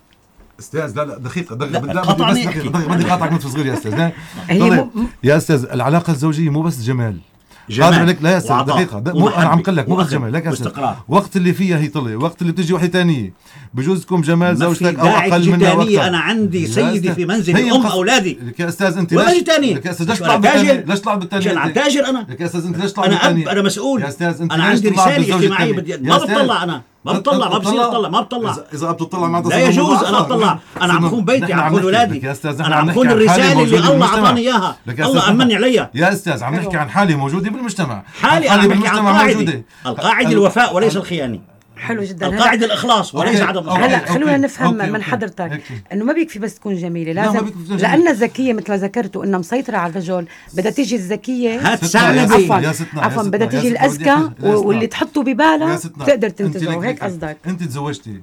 أستاذ لا لا دقيقة دقيقة لا بدي بس قطعني دقيقة بدي قاطعك نصف صغير يا أستاذ. لا. هي طيب. يا أستاذ العلاقة الزوجية مو بس جمال. جمال لك لا يا أستاذ وعطاء دقيقة ده مو أنا عم قل لك مو بس جمال لك يا أستاذ واستقرار. وقت اللي فيها هي طلع وقت اللي بتجي وحده ثانية بجوز تكون جمال زوجتك أو أقل منها. وقتها أنا عندي سيدي في منزلي، مخص- أولادي. لك يا أستاذ أنت ليش؟ لك يا أستاذ ليش تاجر؟ بالثانية ليش عم؟ تاجر أنا لك يا أستاذ أنت ليش تطلع أنا أب أنا مسؤول يا أستاذ أنت أنا عندي رسالة اجتماعية؟ بدي ما بطلع أنا ما بطلع ما بصير اطلع ما بطلع اذا بتطلع ما لا يجوز أنا أطلع. أنا عم خون بيتي عم خون اولادي أنا عم خون الرسالة اللي الله أعطاني إياها. الله امني عليها يا أستاذ عم نحكي عن حالي موجودة بالمجتمع. حالي أنا بحكي عن قاعدة القاعده الوفاء وليس الخيانة. حلو جدا القاعده الإخلاص وليس أوكي. عدم أوكي. الإخلاص. هلا خلونا أوكي. نفهم أوكي. من أوكي. حضرتك هيك. إنه ما بيكفي بس تكون جميلة لا، لازم بيكفي تكون جميلة. لانها ذكيه مثل ما ذكرت وانها مسيطرة على الرجل بدها تيجي الذكية هات ستنا، يا ثعلبي ستنا، عفوا عفوا بدها تيجي الأذكى واللي. تحطه ببالها ستنا تقدر أنت تنتجه لك- هيك قصدك أنت تزوجتي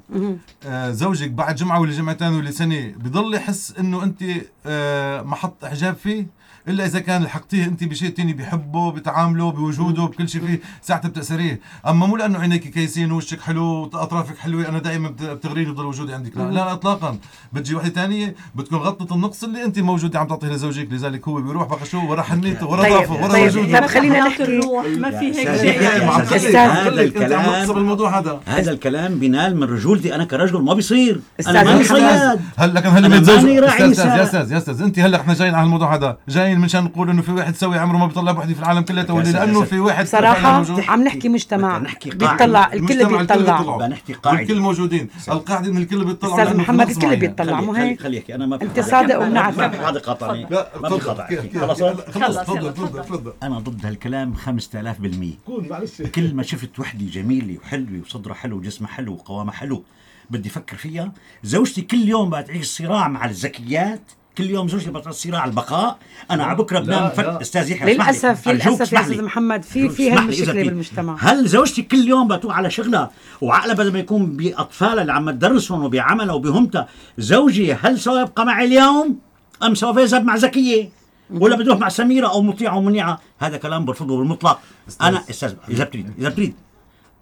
آه زوجك بعد جمعة ولا جمعتين ولا سنة بضل يحس إنه أنت آه محط اعجاب فيه إلا إذا كان لحقتيه أنت بشيء تاني بيحبه بتعامله بوجوده بكل شيء فيه ساعتها بتاثريه أما مو لأنه عينيك كيسين ووشك حلو اطرافك حلوة أنا دائما بت- بتغريني بضل وجودي عندك. لا لا, لا اطلاقا. بتجي وحدة ثانية بتكون غطت النقص اللي أنت موجودة عم تعطيه لزوجك. لذلك هو بيروح بقى شو؟ ورا حنيته ورا طيب، ضعفه ورا طيب، وجوده. طب خلينا نحكي. الروح ما في هيك شيء. هذا الكلام. الموضوع هذا. هذا الكلام بينال من رجولتي أنا كرجل ما بيصير. أنا ماني. صياد هلا لكن هلا متزوج أستاذ يا. أستاذ يا أستاذ. أنت هلا إحنا جايين على الموضوع هذا. جايين مشان نقول إنه في واحد سوي عمره ما بيطلع بوحده في العالم كله أستاذ، لأنه في واحد موجود. عم نحكي مجتمع نحكي. بيطلع الكل الكل بيطلع. نحكي قاعدة. والكل موجودين. القاعدة إن الكل بيطلع في محمد الكل. بيطلع. مو هيك خلي يحكي أنا ما انت صادق وبنعرف ما في حدا قاطعني. لا ما في قطع خلص خلص تفضل تفضل تفضل. أنا ضد هالكلام 5000 بالمية. قول معلش. كل ما شفت وحده جميلة وحلوة وصدرها حلو وجسمها حلو وقوامها حلو بدي أفكر فيها. زوجتي كل يوم بقى تعيش صراع مع الذكيات كل يوم زوجتي بتعيش صراع على البقاء. أنا على بكرة بنام. أستاذ يحيى. للأسف للأسف يا أستاذ. محمد في في هالمشكله. بالمجتمع؟ هل زوجتي كل يوم بتوع على شغلها وعقلها بدل ما يكون باطفالها اللي عم تدرسهم وبعملها وبهمتها زوجي هل سوف يبقى معي اليوم؟ أم سوف يذهب مع زكية؟ ولا بده مع سميرة أو مطيعة أو منيعة؟ هذا كلام برفضه بالمطلق أنا أستاذ إذا بتريد إذا بتريد.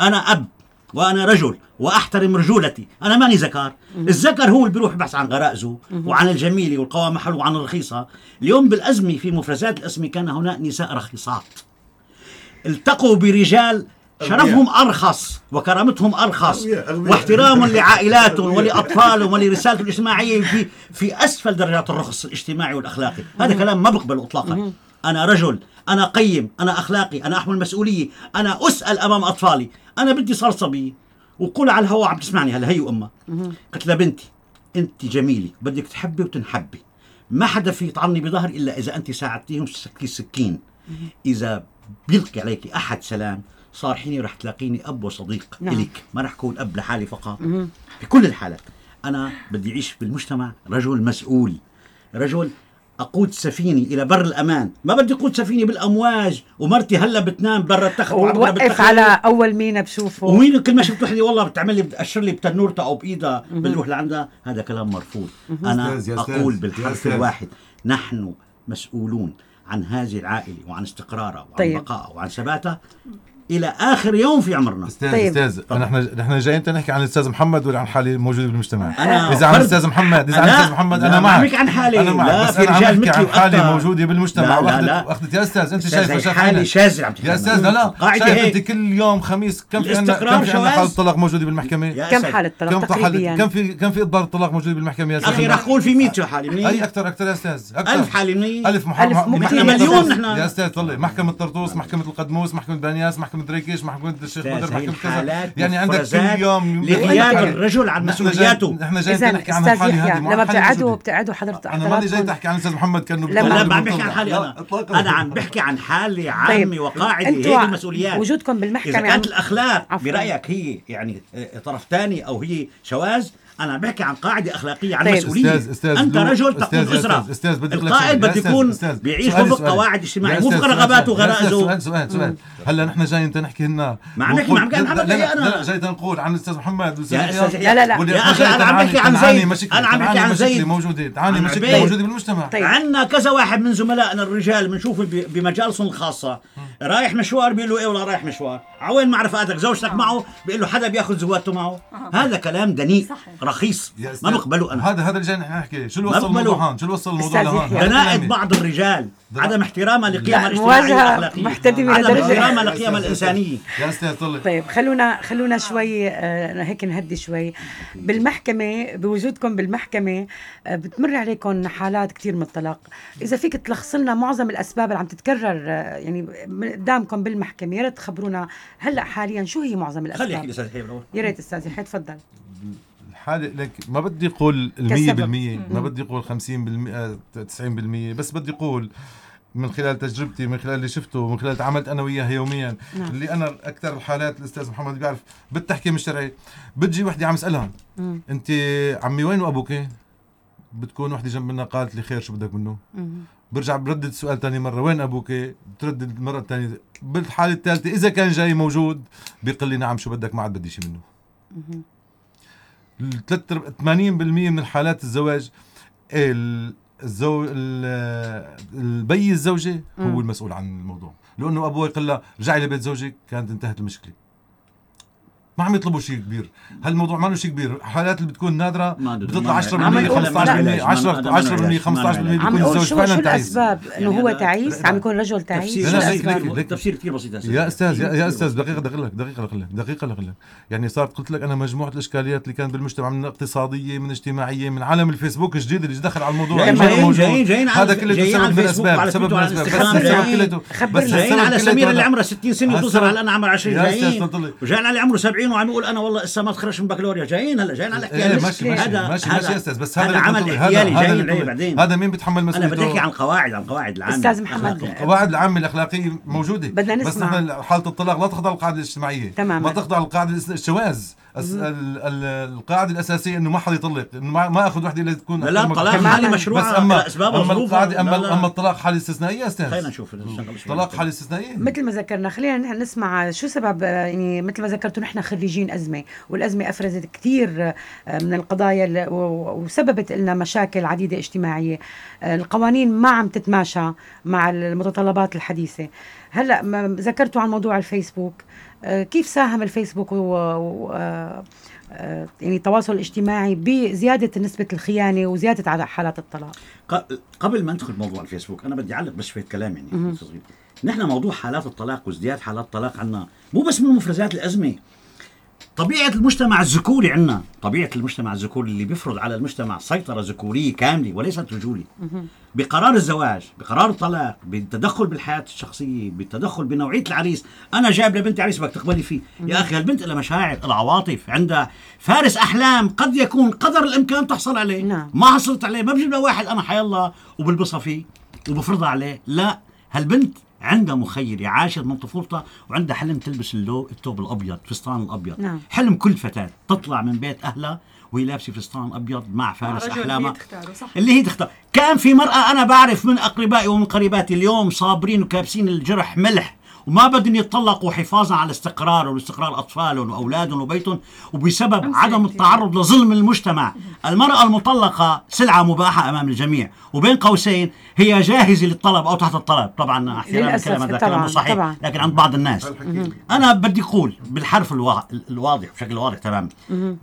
أنا أب وأنا رجل وأحترم رجولتي. أنا ماني ذكر الذكر هو اللي بيروح يبحث عن غرائزه وعن الجميله والقوام حلو وعن الرخيصة. اليوم بالأزمة في مفرزات الأزمة كان هناك نساء رخيصات. التقوا برجال شرفهم أرخص وكرامتهم أغبياء. واحترام لعائلاتهم ولأطفالهم ولرسالتهم الاجتماعية. في في أسفل درجات الرخص الاجتماعي والأخلاقي. هذا كلام ما بقبل اطلاقا. أنا رجل أنا قيم أنا أخلاقي أنا أحمل مسؤولية أنا أسأل أمام أطفالي. أنا بدي صرصبي وقول على الهواء عم تسمعني هلا هي وامها قلت لها بنتي انت جميلة بدك تحبي وتنحبي. ما حدا في يطعني بظهر إلا إذا انت ساعدتيهم تسكي السكين إذا بيلقي عليك أحد سلام صار حيني رح تلاقيني أب وصديق نعم. الك ما رح اكون أب لحالي فقط. بكل الحالات أنا بدي أعيش بالمجتمع رجل مسؤول. رجل أقود سفينه إلى بر الأمان. ما بدي أقود سفينه بالأمواج. ومرتي هلأ بتنام برا التخت. بالتخت. على أول مينا بشوفه. ومين كل ما شفت وحده والله بتعمل لي بتأشر لي بتنورتها أو بايدها بنروح لعندها هذا كلام مرفوض. أنا أقول بالحرف. الواحد. نحن مسؤولون عن هذه العائلة وعن استقرارها وعن طيب. بقائها وعن ثباتها إلى آخر يوم في عمرنا أستاذ طيب. أستاذ نحن نحن جايين نحكي عن الأستاذ محمد ولا عن حالي موجوده بالمجتمع أنا إذا عن. الأستاذ محمد إذا عن لا، الأستاذ محمد أنا ما معك عن حالي. أنا معك لا، بس في أنا عم بحكي عن حالي. موجوده بالمجتمع لا، لا، واخذت يا أستاذ أنت شايف حالة عينك. شاذة عم تحكي يا. أستاذ لا لا قاعدة شايف هيك. أنت كل يوم خميس كم في عندنا كم في عندنا. حاله طلاق موجودة بالمحكمة كم. حالة طلاق كم حالة تقريبا كم في كم في اضرار طلاق موجوده بالمحكمة يا أستاذ أخي رح أقول في 100 حاله أي أكثر أكثر يا أستاذ أكثر ألف حالة منيح ألف محمد ألف مو كتير. نحن مليون نحن. يا أستاذ طلع محكمة طرطوس محكمة القدموس محكمة بنياس محكمة دريكيش محكمة الشيخ بدر هي محكمة كذا. يعني عندك كل يوم لغياب. الرجل عن مسؤولياته. نحن جاي اذا نحكي عن أستاذ الحالة يحيى هذه لما ما بتقعدوا بتقعدوا حضرتك أنا ماني جاي تحكي عن الأستاذ محمد كأنه لا ما عم بحكي عن حالي أنا. أنا عم بحكي عن حالة عامة طيب، هيك ع- المسؤوليات. وجودكم إذا بالمحكمة كانت عم- الأخلاق عفواً. برأيك هي يعني آه، طرف ثاني أو هي شواذ أنا عم بحكي عن قاعدة أخلاقية عن طيب. مسؤولية. أستاذ أستاذ أنت رجل أستاذ- تقود يا أسرة. أستاذ أستاذ بدي القائد بده أستاذ- يكون أستاذ، بيعيش وفق. قواعد اجتماعيه مو أستاذ، وفق رغباته وغرائزه سؤال سؤال سؤال. هلا نحن جايين نحكي هنا ما عم نحكي- ما عم لا- عم لا- جاي نقول عن الأستاذ محمد. أستاذ لا، لا، لا. يا جاي أنا عم بحكي عن زيد. أنا عم بحكي عن زيد. موجودة. تعاني عبيد. موجودة بالمجتمع. طيب. عندنا كذا واحد من زملائنا الرجال بنشوفه ب- بمجالسهم الخاصة. رايح مشوار بيقول له إيه والله رايح مشوار؟ عوين ما رفقاتك زوجتك معه؟ بيقول له حدا بياخذ زوجته معه؟ هذا كلام دنيء رخيص. ما بقبله أنا. هذا هذا اللي جاي نحكي شو اللي ما وصل. الموضوع هون؟ شو اللي وصل الموضوع لهون؟ دناءة. بعض الرجال. عدم احترامها لقيمها لا، الاجتماعيه مواجهة والاخلاقيه محتدمة عدم احترامها لقيمها الإنسانية. يا أستاذ طلع. طيب خلونا خلونا شوي آه، هيك نهدي شوي. بالمحكمة بوجودكم بالمحكمة آه، بتمر عليكم حالات كتير من الطلاق. إذا فيك تلخص لنا معظم الأسباب اللي عم تتكرر آه، يعني قدامكم بالمحكمة يا ريت تخبرونا هلأ حاليا شو هي معظم خلي يحكي الأسباب؟ الاستاذ حبيب الأول. يا ريت أستاذ يحيى تفضل. الحالة لك ما بدي أقول المية كسبب. بالمية ما بدي أقول خمسين بالمية تسعين بالمية بس بدي أقول من خلال تجربتي من خلال اللي شفته من خلال تعاملت أنا وياها يوميا نعم. اللي أنا أكثر الحالات الأستاذ محمد بيعرف بالتحكيم الشرعي بتجي وحدة عم اسالها مم. أنت عمي وين وأبوك بتكون وحدة جنب منا قالت لي خير شو بدك منه مم. برجع بردد السؤال تاني مرة وين أبوك بتردد المرة الثانية بالحالة الثالثة إذا كان جاي موجود بيقول لي نعم شو بدك ما عاد بدي شيء منه مهم. الثلاث 80% من الحالات الزواج ال- الزوج ال- البي الزوجة. هو المسؤول عن الموضوع لأنه أبوه يقول لها رجعي لبيت زوجك كانت انتهت المشكلة ما عم يطلبوا شيء كبير. هالموضوع ما له شيء كبير. الحالات اللي بتكون أدري. بتطلع ما- 10% عم نقول- 15% 10 لا. 10% 15% عم بيكون الزوج فعلا شو تعيس. إنه يعني هو تعيس؟ عم يكون رجل تعيس؟ تفسير كثير بسيط يا أستاذ يا, أستاذ دقيقة دقيقة لك دقيقة لك دقيقة لك يعني صارت قلت لك أنا مجموعة الإشكاليات اللي كانت بالمجتمع من اقتصادية من اجتماعية من عالم الفيسبوك الجديد اللي دخل على الموضوع. جايين-. جايين- جايين على- هذا كله جايين سبب على من الاسباب سبب من الاسباب بس على سمير اللي. عمره 60 سنة وتوصل على أنا عمره 20 يا أستاذ جايين. وجايين على عمره 70 وعم يقول أنا والله لسه ما تخرجت من بكالوريا جايين هلا جايين على إيه احتيال ماشي ماشي هذا- ماشي هذا- ماشي يا أستاذ بس هذا هذا عمل. احتيالي جايين عليه. بعدين هذا مين بيتحمل أنا مسؤوليته بدي أحكي عن القواعد عن القواعد العامة أستاذ محمد. القواعد العامة الأخلاقية موجودة بدنا بس نسمع. نحن حالة الطلاق لا تخضع للقاعدة الاجتماعية تماماً. ما تخضع للقاعدة الاس- الشواذ الس- ال- ال- القاعدة الأساسية إنه ما حد يطلق إنه ما ما أخذ وحدة إلا تكون لا، الطلاق تماماً. حالة مشروعة بس أما لأسباب أما وظروف. القاعدة أما لا، لا. أما الطلاق حالة استثنائية يا أستاذ خلينا نشوف. الطلاق حالة استثنائية مثل ما ذكرنا خلينا نحن نسمع شو سبب يعني مثل ما ذكرتوا نحن خريجين أزمة والأزمة أفرزت كثير آه، من القضايا وسببت لنا مشاكل عديدة اجتماعية آه، القوانين ما عم تتماشى مع المتطلبات الحديثة هلأ ما ذكرتوا عن موضوع الفيسبوك آه، كيف ساهم الفيسبوك و... آه، يعني التواصل الاجتماعي بزيادة نسبة الخيانة وزيادة عدد حالات الطلاق؟ قبل ما ندخل موضوع الفيسبوك أنا بدي أعلق بس شوية كلام يعني. نحن موضوع حالات الطلاق وازدياد حالات الطلاق عنا مو بس من مفرزات الأزمة. طبيعة المجتمع الذكوري عنا طبيعة المجتمع الذكوري اللي بيفرض على المجتمع سيطرة ذكورية كاملة وليست رجولي بقرار الزواج بقرار الطلاق بالتدخل بالحياة الشخصية بالتدخل بنوعية العريس. أنا جايب لبنتي عريس بدك تقبلي فيه. يا أخي هالبنت لها مشاعر لها عواطف عندها فارس أحلام قد يكون قدر الإمكان تحصل عليه. نعم. ما حصلت عليه ما بجيب لها واحد أنا حيالله وبلبسها فيه وبفرضها عليه. لا هالبنت عندها مخيلة عاشت من طفولتها وعندها حلم تلبس اللو الثوب الأبيض فستان الأبيض نعم. حلم كل فتاة تطلع من بيت أهلها وهي لابسة فستان أبيض مع فارس صح. اللي هي تختار كان في مرأة أنا بعرف من أقربائي ومن قريباتي اليوم صابرين وكابسين الجرح ملح وما بدهم يتطلقوا حفاظا على استقرارهم واستقرار اطفالهم واولادهم وبيتهم وبسبب عدم التعرض لظلم المجتمع. المرأة المطلقة سلعة مباحة أمام الجميع. وبين قوسين هي جاهزة للطلب أو تحت الطلب. طبعا أحيانا للأسف، الكلام هذا كلام صحيح طبعاً. لكن عند بعض الناس. أنا بدي أقول بالحرف الوا- الواضح بشكل واضح تماما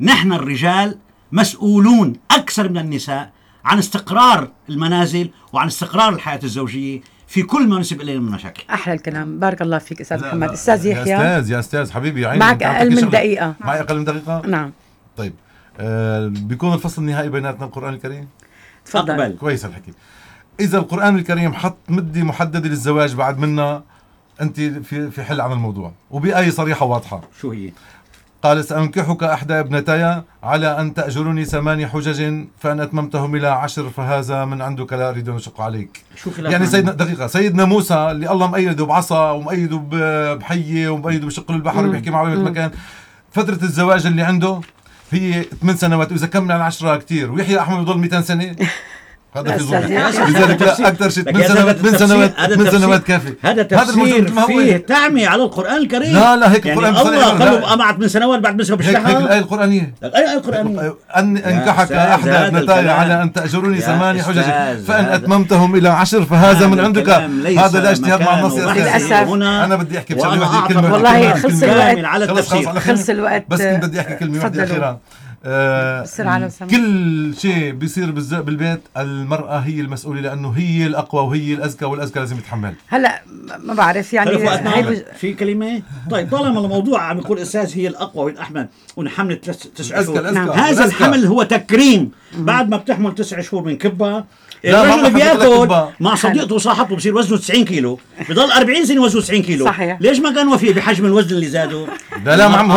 نحن الرجال مسؤولون أكثر من النساء عن استقرار المنازل وعن استقرار الحياة الزوجية. في كل ما نسب إليه من مشاكل. أحلى الكلام. بارك الله فيك أستاذ لا، محمد. لا، أستاذ يا يحيى. أستاذ يا أستاذ حبيبي يا عيني معك تحكي من. دقيقة. معي أقل من دقيقة؟ نعم. طيب آه بيكون الفصل النهائي بيناتنا القرآن الكريم؟ تفضل. أقبل. كويس الحكي إذا القرآن الكريم حط مده محدده للزواج بعد منا أنت في في حل عن الموضوع. وبآية صريحة واضحة. شو هي؟ قال سأنكحك إحدى ابنتي على أن تأجرني ثماني حجج فإن أتممتهم إلى عشر فهذا من عندك لا أريد أن أشق عليك. شو خلاف يعني؟ سيدنا دقيقة. سيدنا موسى اللي الله مأيده بعصا ومأيده ب- بحية ومأيده بشق البحر وبيحكي معه بأي مكان. فترة الزواج اللي عنده هي 8 سنوات. وإذا كمل 10 كثير ويحيى أحمد بضل 200 سنة. هذا في يحيى. لذلك لا أكثر شيء لك 8 يا سنوات 8 سنوات التفسير- هذا 8 تفسير- سنوات كافي. هذا تفسير فيه تعمية على القرآن الكريم. لا لا هيك يعني القرآن الله بصريح. لا. قالوا بعد من سنوات بعد مسكوا هيك هيك القرآنية. أن يا أنكحك أستاذ، أحدى هذا ابنتي على أن تأجرني يا ثماني حجج. هذا- أتممتهم إلى عشر فهذا من عندك. هذا لا اجتهاد مع النص هنا أنا بدي وأنا واحدة أعتبر كلمة والله خلص. الوقت. خلص الوقت. بس كنت بدي أحكي كلمة واحدة تفضلوا. آه،. كل شيء بيصير بالز- بالبيت المرأة هي المسؤولة لأنه هي الأقوى وهي الأذكى والأذكى لازم يتحمل هلا ما بعرف يعني. في كلمة طيب طالما الموضوع عم يقول أستاذ هي الأقوى والأحمل ونحمل تس- تسع شهور. هذا. الحمل هو تكريم بعد ما بتحمل تسع شهور من كبة لا، ما الرجل بياكل. مع صديقته وصاحبته بصير وزنه 90 كيلو. بضل 40 سنة وزنه 90 كيلو. صحيح. ليش ما كان وفي بحجم الوزن اللي زاده؟ لا لا ما عم ما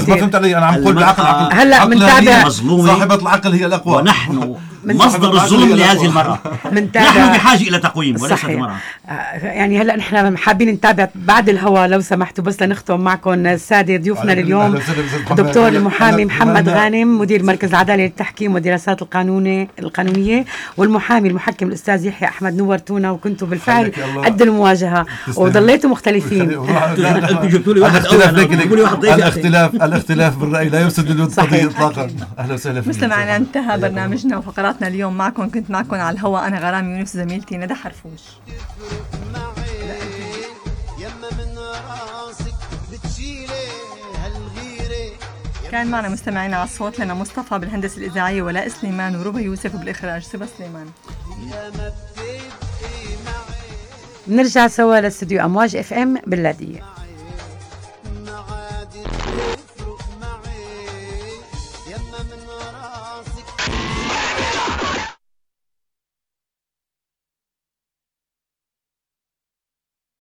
فهمت علي. أنا عم بقول بالعقل عقل. هلا مظلومة. صاحبة العقل هي الأقوى. ونحن. مصدر الظلم لهذه المرأة نحن بحاجة إلى تقويم وليست صحيح. المرأة آه، يعني هلا نحن حابين نتابع بعد الهوا لو سمحتوا بس لنختم معكم السادة ضيوفنا. الدكتور أهلا- المحامي محمد. غانم مدير مركز العدالة للتحكيم والدراسات القانونيه القانونية والمحامي المحكم الأستاذ يحيى أحمد نورتونا وكنتوا بالفعل. قد المواجهة تسلم. وضليتوا مختلفين أنتوا جبتوا لي واحد أول الاختلاف. الاختلاف الاختلاف بالرأي لا يفسد للود إطلاقا أهلا وسهلا فيك مستمعينا انتهى برنامجنا وفقراتنا اليوم معكم كنت معكم على الهواء أنا غرام يونس زميلتي ندى حرفوش. كان معنا مستمعينا على الصوت لنا مصطفى بالهندسة الإذاعية ولاء سليمان وربا يوسف بالإخراج سبا سليمان. بنرجع سوا لاستوديو أمواج إف إم باللادية.